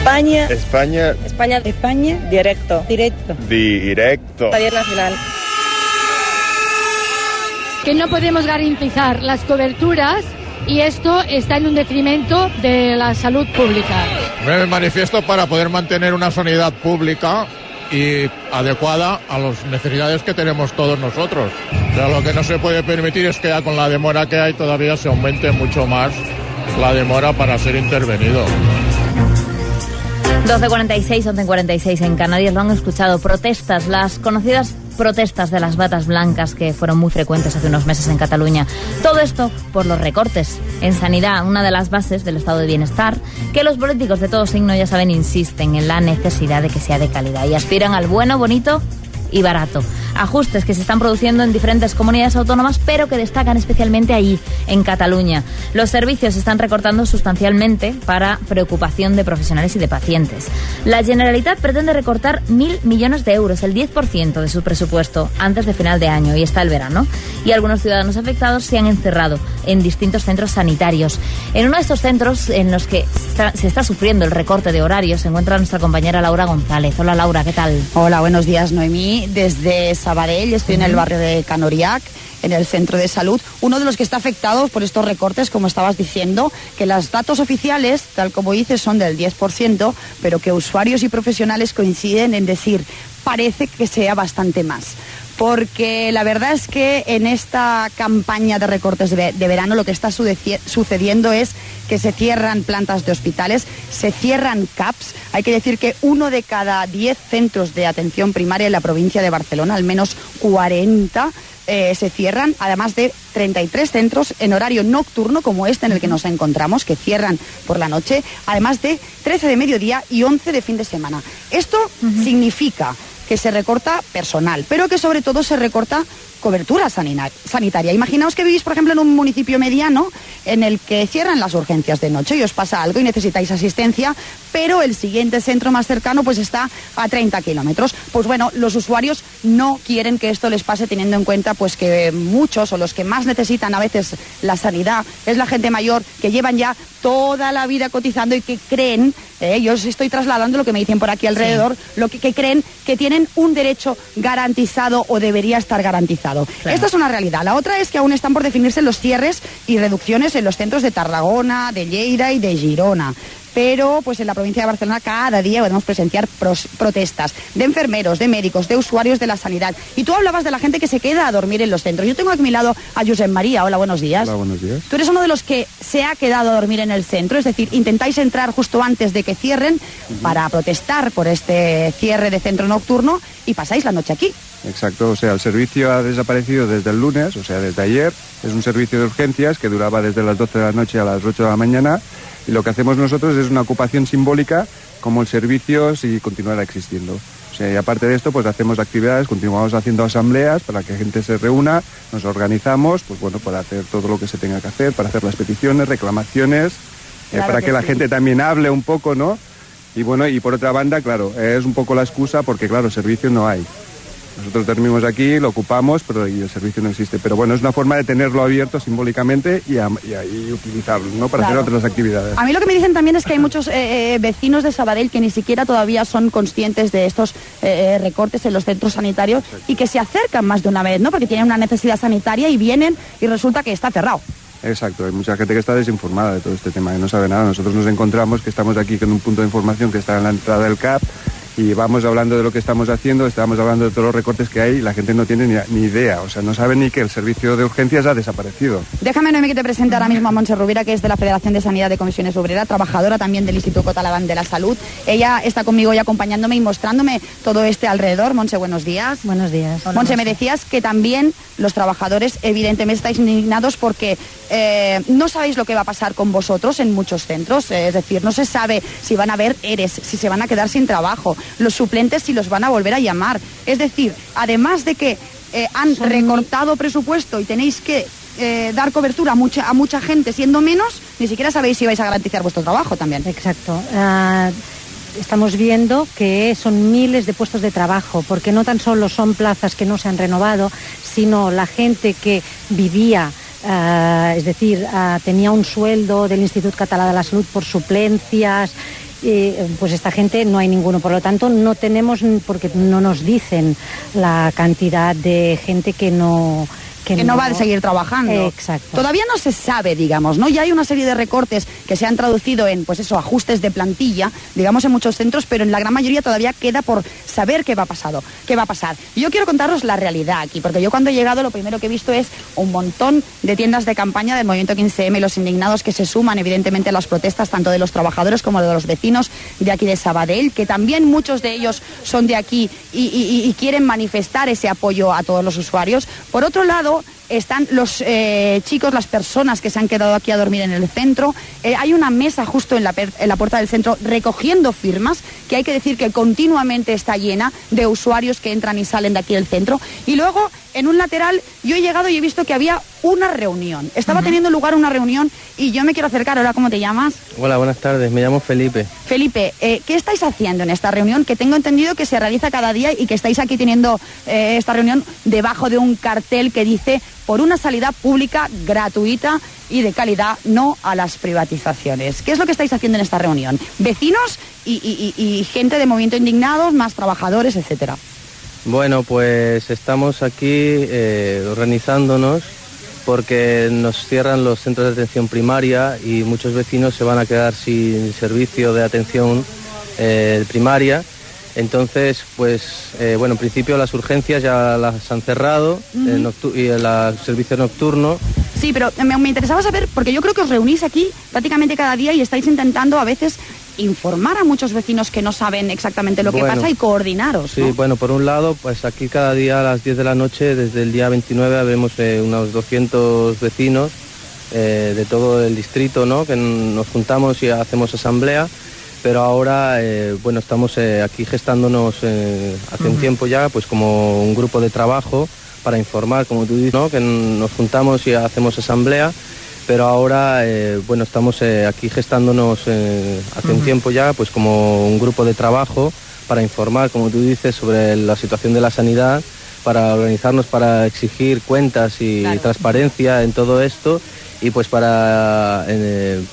España. España. España. España. Directo. Directo. Directo. Radio Nacional. Que no podemos garantizar las coberturas y esto está en un detrimento de la salud pública. Me manifiesto para poder mantener una sanidad pública y adecuada a las necesidades que tenemos todos nosotros. O sea, lo que no se puede permitir es que ya con la demora que hay todavía se aumente mucho más la demora para ser intervenido. 12.46, 11.46 en Canarias, lo han escuchado. Protestas, las conocidas protestas de las batas blancas que fueron muy frecuentes hace unos meses en Cataluña. Todo esto por los recortes en sanidad, una de las bases del estado de bienestar, que los políticos de todo signo, ya saben, insisten en la necesidad de que sea de calidad y aspiran al bueno, bonito y barato. Ajustes que se están produciendo en diferentes comunidades autónomas, pero que destacan especialmente allí, en Cataluña. Los servicios se están recortando sustancialmente para preocupación de profesionales y de pacientes. La Generalitat pretende recortar mil millones de euros, el 10% de su presupuesto, antes de final de año, y está el verano. Y algunos ciudadanos afectados se han encerrado en distintos centros sanitarios. En uno de estos centros en los que está- se está sufriendo el recorte de horarios se encuentra nuestra compañera Laura González. Hola Laura, ¿qué tal? Hola, buenos días, Noemí. Desde Sabadell, estoy en el barrio de Canoriac, en el centro de salud. Uno de los que está afectado por estos recortes, como estabas diciendo, que los datos oficiales, tal como dices, son del 10%, pero que usuarios y profesionales coinciden en decir, parece que sea bastante más. Porque la verdad es que en esta campaña de recortes de, ve- de verano lo que está sucediendo es que se cierran plantas de hospitales, se cierran CAPS. Hay que decir que uno de cada 10 centros de atención primaria en la provincia de Barcelona, al menos 40, eh, se cierran, además de 33 centros en horario nocturno, como este en el que nos encontramos, que cierran por la noche, además de 13 de mediodía y 11 de fin de semana. Esto significa que se recorta personal, pero que sobre todo se recorta cobertura sanitaria. Imaginaos que vivís, por ejemplo, en un municipio mediano en el que cierran las urgencias de noche y os pasa algo y necesitáis asistencia, pero el siguiente centro más cercano pues está a 30 kilómetros. Pues bueno, los usuarios no quieren que esto les pase teniendo en cuenta pues que muchos o los que más necesitan a veces la sanidad es la gente mayor que llevan ya toda la vida cotizando y que creen, eh, yo os estoy trasladando lo que me dicen por aquí alrededor, lo que, que creen que tienen un derecho garantizado o debería estar garantizado. Esta es una realidad. La otra es que aún están por definirse los cierres y reducciones en los centros de Tarragona, de Lleida y de Girona. Pero pues en la provincia de Barcelona cada día podemos presenciar pros- protestas de enfermeros, de médicos, de usuarios de la sanidad. Y tú hablabas de la gente que se queda a dormir en los centros. Yo tengo aquí a mi lado a Josep María. Hola, buenos días. Hola, buenos días. Tú eres uno de los que se ha quedado a dormir en el centro, es decir, intentáis entrar justo antes de que cierren para protestar por este cierre de centro nocturno y pasáis la noche aquí. Exacto, o sea, el servicio ha desaparecido desde el lunes, o sea, desde ayer. Es un servicio de urgencias que duraba desde las 12 de la noche a las 8 de la mañana y lo que hacemos nosotros es una ocupación simbólica como el servicio si continuara existiendo. O sea, y aparte de esto, pues hacemos actividades, continuamos haciendo asambleas para que gente se reúna, nos organizamos, pues bueno, para hacer todo lo que se tenga que hacer, para hacer las peticiones, reclamaciones, eh, para que que, la sí. gente también hable un poco, ¿no? Y bueno, y por otra banda, claro, es un poco la excusa porque, claro, servicio no hay. Nosotros dormimos aquí, lo ocupamos, pero y el servicio no existe. Pero bueno, es una forma de tenerlo abierto simbólicamente y, a- y ahí utilizarlo, ¿no? Para Claro. hacer otras actividades. A mí lo que me dicen también es que hay muchos eh, eh, vecinos de Sabadell que ni siquiera todavía son conscientes de estos eh, eh, recortes en los centros sanitarios y que se acercan más de una vez, ¿no? Porque tienen una necesidad sanitaria y vienen y resulta que está cerrado. Exacto, hay mucha gente que está desinformada de todo este tema, que no sabe nada. Nosotros nos encontramos que estamos aquí con un punto de información que está en la entrada del CAP y vamos hablando de lo que estamos haciendo, estamos hablando de todos los recortes que hay y la gente no tiene ni, ni idea, o sea, no sabe ni que el servicio de urgencias ha desaparecido. Déjame, Noemi, que te presente ahora mismo a Montse Rubira, que es de la Federación de Sanidad de Comisiones Obreras, trabajadora también del Instituto Catalán de la Salud. Ella está conmigo hoy acompañándome y mostrándome todo este alrededor. Monse, buenos días. Buenos días. Monse, me decías que también los trabajadores evidentemente estáis indignados porque eh, no sabéis lo que va a pasar con vosotros en muchos centros. Eh, es decir, no se sabe si van a haber ERES, si se van a quedar sin trabajo, los suplentes si los van a volver a llamar. Es decir, además de que eh, han recortado presupuesto y tenéis que eh, dar cobertura a mucha, a mucha gente siendo menos, ni siquiera sabéis si vais a garantizar vuestro trabajo también. Exacto. Ah, estamos viendo que son miles de puestos de trabajo, porque no tan solo son plazas que no se han renovado, sino la gente que vivía, ah, es decir, ah, tenía un sueldo del Instituto Catalán de la Salud por suplencias pues esta gente no hay ninguno. Por lo tanto, no tenemos, porque no nos dicen la cantidad de gente que no que, no, va a seguir trabajando. Exacto. Todavía no se sabe, digamos, ¿no? Ya hay una serie de recortes que se han traducido en, pues eso, ajustes de plantilla, digamos, en muchos centros, pero en la gran mayoría todavía queda por saber qué va a pasado, qué va a pasar. yo quiero contaros la realidad aquí, porque yo cuando he llegado lo primero que he visto es un montón de tiendas de campaña del movimiento 15M y los indignados que se suman evidentemente a las protestas tanto de los trabajadores como de los vecinos de aquí de Sabadell, que también muchos de ellos son de aquí y quieren manifestar ese apoyo a todos los usuarios. Por otro lado, están los eh, chicos, las personas que se han quedado aquí a dormir en el centro. Eh, hay una mesa justo en la, en la, puerta del centro recogiendo firmas, que hay que decir que continuamente está llena de usuarios que entran y salen de aquí del centro. Y luego, en un lateral, yo he llegado y he visto que había una reunión. Estaba teniendo lugar una reunión y yo me quiero acercar. Ahora, ¿cómo te llamas? Hola, buenas tardes. Me llamo Felipe. Felipe, eh, ¿qué estáis haciendo en esta reunión? Que tengo entendido que se realiza cada día y que estáis aquí teniendo eh, esta reunión debajo de un cartel que dice por una salida pública gratuita y de calidad, no a las privatizaciones. ¿Qué es lo que estáis haciendo en esta reunión? Vecinos y, gente de movimiento indignados, más trabajadores, etcétera. Bueno, pues estamos aquí eh, organizándonos porque nos cierran los centros de atención primaria y muchos vecinos se van a quedar sin servicio de atención eh, primaria. Entonces, pues, eh, bueno, en principio las urgencias ya las han cerrado y el servicio nocturno. Sí, pero me, me, interesaba saber, porque yo creo que os reunís aquí prácticamente cada día y estáis intentando a veces informar a muchos vecinos que no saben exactamente lo que pasa y coordinaros. Sí, bueno, por un lado, pues aquí cada día a las 10 de la noche, desde el día 29, vemos eh, unos 200 vecinos eh, de todo el distrito, ¿no? Que nos juntamos y hacemos asamblea. Pero ahora, eh, bueno, estamos aquí gestándonos hace un tiempo ya, pues como un grupo de trabajo para informar, como tú dices, ¿no? Que nos juntamos y hacemos asamblea pero ahora eh, bueno estamos eh, aquí gestándonos eh, hace un tiempo ya pues como un grupo de trabajo para informar como tú dices sobre la situación de la sanidad para organizarnos para exigir cuentas y transparencia en todo esto y pues para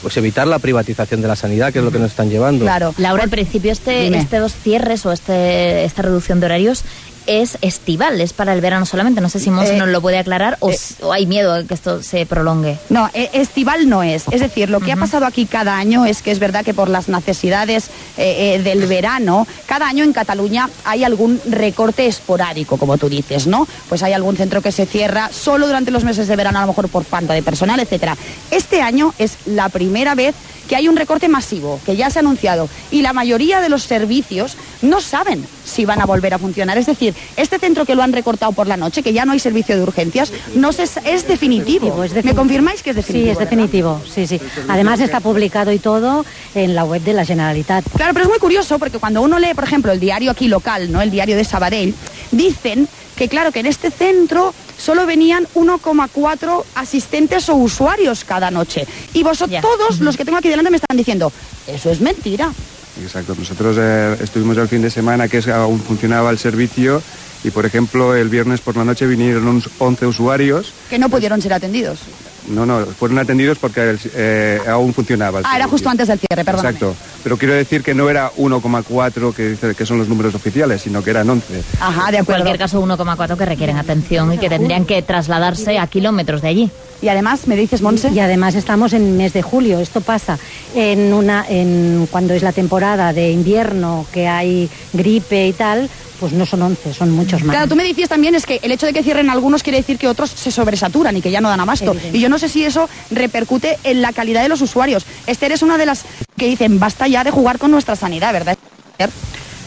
pues evitar la privatización de la sanidad, que es lo que nos están llevando. Claro. Laura, al principio este, este dos cierres o este, esta reducción de horarios es estival, es para el verano solamente. No sé si Mons eh, nos lo puede aclarar o, eh, hay miedo de que esto se prolongue. No, eh, estival no es. Es decir, lo que ha pasado aquí cada año es que es verdad que por las necesidades del verano, cada año en Cataluña hay algún recorte esporádico, como tú dices, ¿no? Pues hay algún centro que se cierra solo durante los meses de verano, a lo mejor por falta de personal, etcétera. Este año es la primera vez que hay un recorte masivo, que ya se ha anunciado, y la mayoría de los servicios no saben si van a volver a funcionar. Es decir, este centro que lo han recortado por la noche, que ya no hay servicio de urgencias, no se, es, definitivo. ¿Me confirmáis que es definitivo? Sí, es definitivo. Sí, sí. Además está publicado y todo en la web de la Generalitat. Claro, pero es muy curioso porque cuando uno lee, por ejemplo, el diario aquí local, ¿no? El diario de Sabadell, dicen que claro, que en este centro solo venían 1,4 asistentes o usuarios cada noche. Y vosotros, todos los que tengo aquí delante me están diciendo, eso es mentira. Exacto, nosotros eh, estuvimos el fin de semana que aún funcionaba el servicio y, por ejemplo, el viernes por la noche vinieron unos 11 usuarios. Que no pudieron ser atendidos. No, no, fueron atendidos porque eh, aún funcionaba. ah, era justo antes del cierre, perdón. Exacto, pero quiero decir que no era 1,4 que, que son los números oficiales, sino que eran 11. Ajá, de acuerdo. En cualquier caso, 1,4 que requieren atención y que tendrían que trasladarse a kilómetros de allí. Y además, me dices, Monse. Y además estamos en mes de julio. Esto pasa en una, en cuando es la temporada de invierno, que hay gripe y tal, pues no son 11, son muchos más. Claro, tú me decías también es que el hecho de que cierren algunos quiere decir que otros se sobresaturan y que ya no dan abasto. Y yo no sé si eso repercute en la calidad de los usuarios. Esther es una de las que dicen, basta ya de jugar con nuestra sanidad, ¿verdad?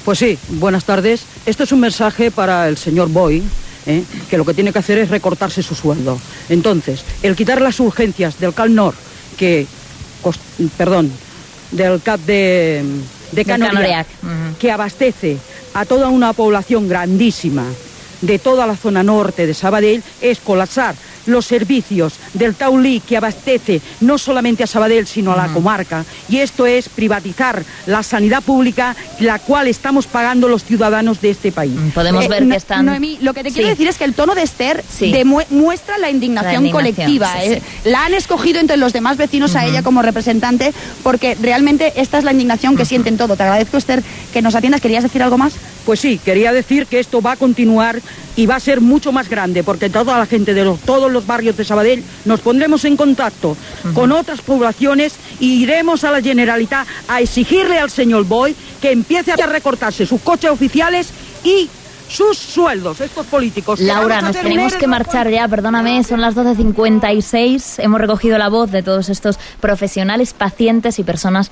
Pues sí, buenas tardes. Esto es un mensaje para el señor Boy, ¿eh? que lo que tiene que hacer es recortarse su sueldo. Entonces, el quitar las urgencias del Cal Nord, que, perdón, del CAP de, de Canoriac, que abastece a toda una población grandísima de toda la zona norte de Sabadell es colapsar los servicios del Taulí que abastece no solamente a Sabadell, sino a la comarca. Y esto es privatizar la sanidad pública, la cual estamos pagando los ciudadanos de este país. Podemos Eh, ver que están... Noemí, lo que te quiero Sí. decir es que el tono de Esther Sí. muestra la indignación, La indignación, colectiva. sí, eh. La han escogido entre los demás vecinos a ella como representante porque realmente esta es la indignación que sienten todo. Te agradezco, Esther, que nos atiendas. ¿Querías decir algo más? Pues sí, quería decir que esto va a continuar y va a ser mucho más grande, porque toda la gente de los- todos los barrios de Sabadell nos pondremos en contacto con otras poblaciones y iremos a la Generalitat a exigirle al señor Boy que empiece a recortarse sus coches oficiales y sus sueldos, estos políticos. Laura, nos tenemos que marchar ya, perdóname, son las 12.56. Hemos recogido la voz de todos estos profesionales, pacientes y personas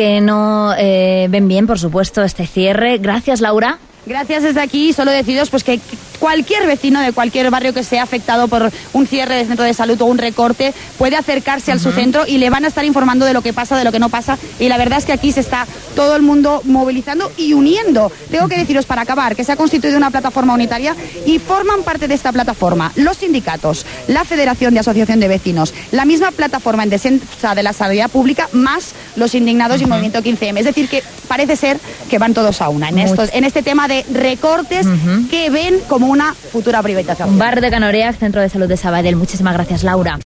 que no eh, ven bien, por supuesto, este cierre. Gracias, Laura. Gracias desde aquí, solo decidos pues que cualquier vecino de cualquier barrio que sea afectado por un cierre de centro de salud o un recorte puede acercarse al su centro y le van a estar informando de lo que pasa, de lo que no pasa. Y la verdad es que aquí se está todo el mundo movilizando y uniendo. Tengo que deciros para acabar que se ha constituido una plataforma unitaria y forman parte de esta plataforma los sindicatos, la Federación de Asociación de Vecinos, la misma plataforma en defensa de la sanidad pública más los indignados y el movimiento 15M. Es decir que parece ser que van todos a una. En, estos, en este tema de recortes que ven como una futura privatización. Bar de Canoreac, Centro de Salud de Sabadell. Muchísimas gracias, Laura.